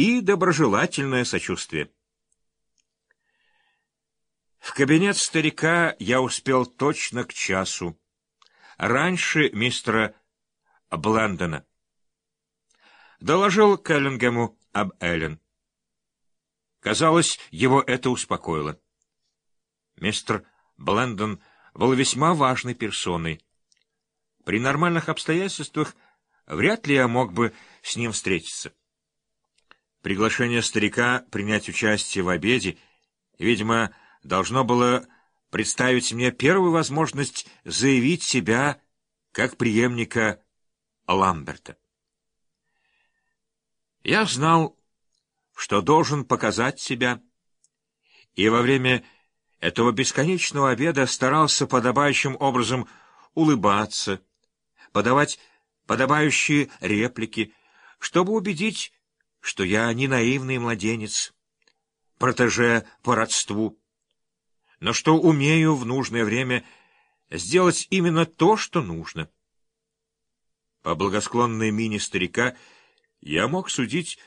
и доброжелательное сочувствие. В кабинет старика я успел точно к часу, раньше мистера Блендона. Доложил Келлингему об Эллен. Казалось, его это успокоило. Мистер Блендон был весьма важной персоной. При нормальных обстоятельствах вряд ли я мог бы с ним встретиться. Приглашение старика принять участие в обеде, видимо, должно было представить мне первую возможность заявить себя как преемника Ламберта. Я знал, что должен показать себя, и во время этого бесконечного обеда старался подобающим образом улыбаться, подавать подобающие реплики, чтобы убедить, что я не наивный младенец, протеже по родству, но что умею в нужное время сделать именно то, что нужно. По благосклонной мине старика я мог судить,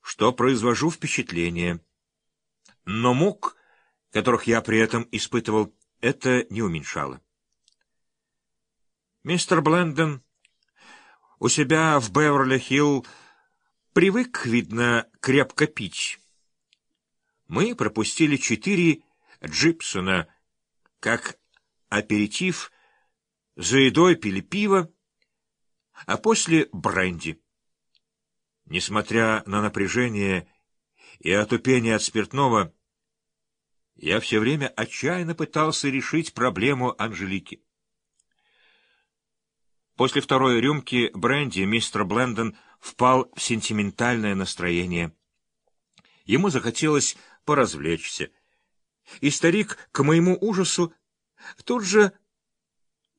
что произвожу впечатление. Но мук, которых я при этом испытывал, это не уменьшало. Мистер Блендон у себя в Беверли-Хилл привык, видно, крепко пить. Мы пропустили четыре Джипсона как аперитив, за едой пили пиво, а после — бренди. Несмотря на напряжение и отупение от спиртного, я все время отчаянно пытался решить проблему Анжелики. После второй рюмки бренди мистер Блендон впал в сентиментальное настроение. Ему захотелось поразвлечься. И старик, к моему ужасу, тут же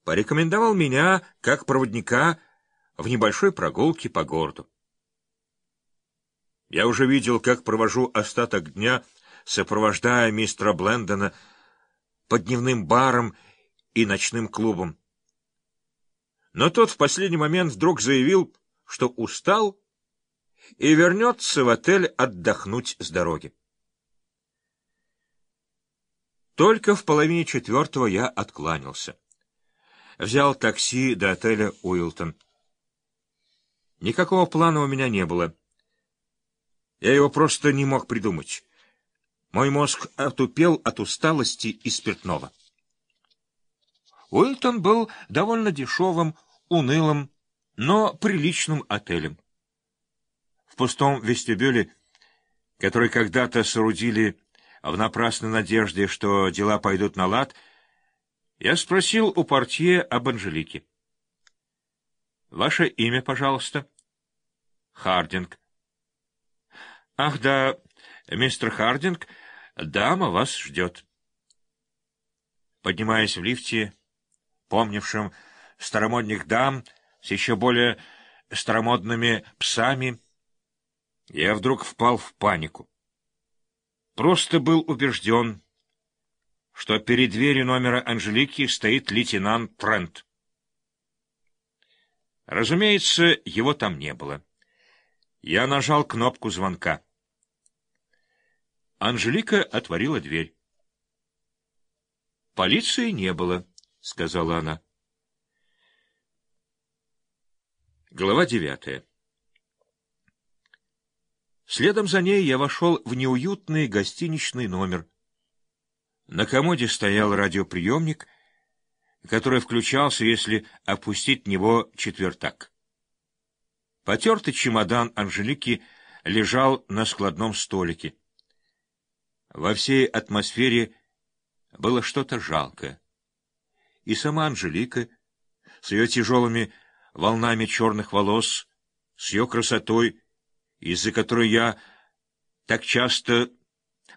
порекомендовал меня как проводника в небольшой прогулке по городу. Я уже видел, как провожу остаток дня, сопровождая мистера Блендона по дневным барам и ночным клубам. Но тот в последний момент вдруг заявил, что устал и вернется в отель отдохнуть с дороги. Только в половине четвертого я откланялся. Взял такси до отеля Уилтон. Никакого плана у меня не было. Я его просто не мог придумать. Мой мозг отупел от усталости и спиртного. Уилтон был довольно дешевым, унылым, но приличным отелем. В пустом вестибюле, который когда-то соорудили в напрасной надежде, что дела пойдут на лад, я спросил у портье об Анжелике. — Ваше имя, пожалуйста? — Хардинг. — Ах, да, мистер Хардинг, дама вас ждет. Поднимаясь в лифте, помнившим старомодных дам с еще более старомодными псами, я вдруг впал в панику. Просто был убежден, что перед дверью номера Анжелики стоит лейтенант Трент. Разумеется, его там не было. Я нажал кнопку звонка. Анжелика отворила дверь. «Полиции не было», — сказала она. Глава девятая. Следом за ней я вошел в неуютный гостиничный номер. На комоде стоял радиоприемник, который включался, если опустить в него четвертак. Потертый чемодан Анжелики лежал на складном столике. Во всей атмосфере было что-то жалкое. И сама Анжелика с ее тяжелыми волнами черных волос, с ее красотой, из-за которой я так часто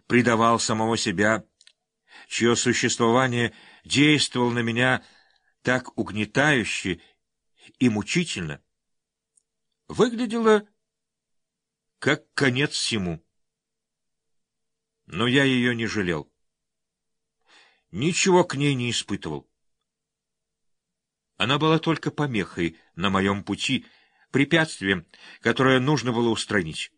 предавал самого себя, чье существование действовало на меня так угнетающе и мучительно, выглядело как конец всему. Но я ее не жалел. Ничего к ней не испытывал. Она была только помехой на моем пути, препятствием, которое нужно было устранить.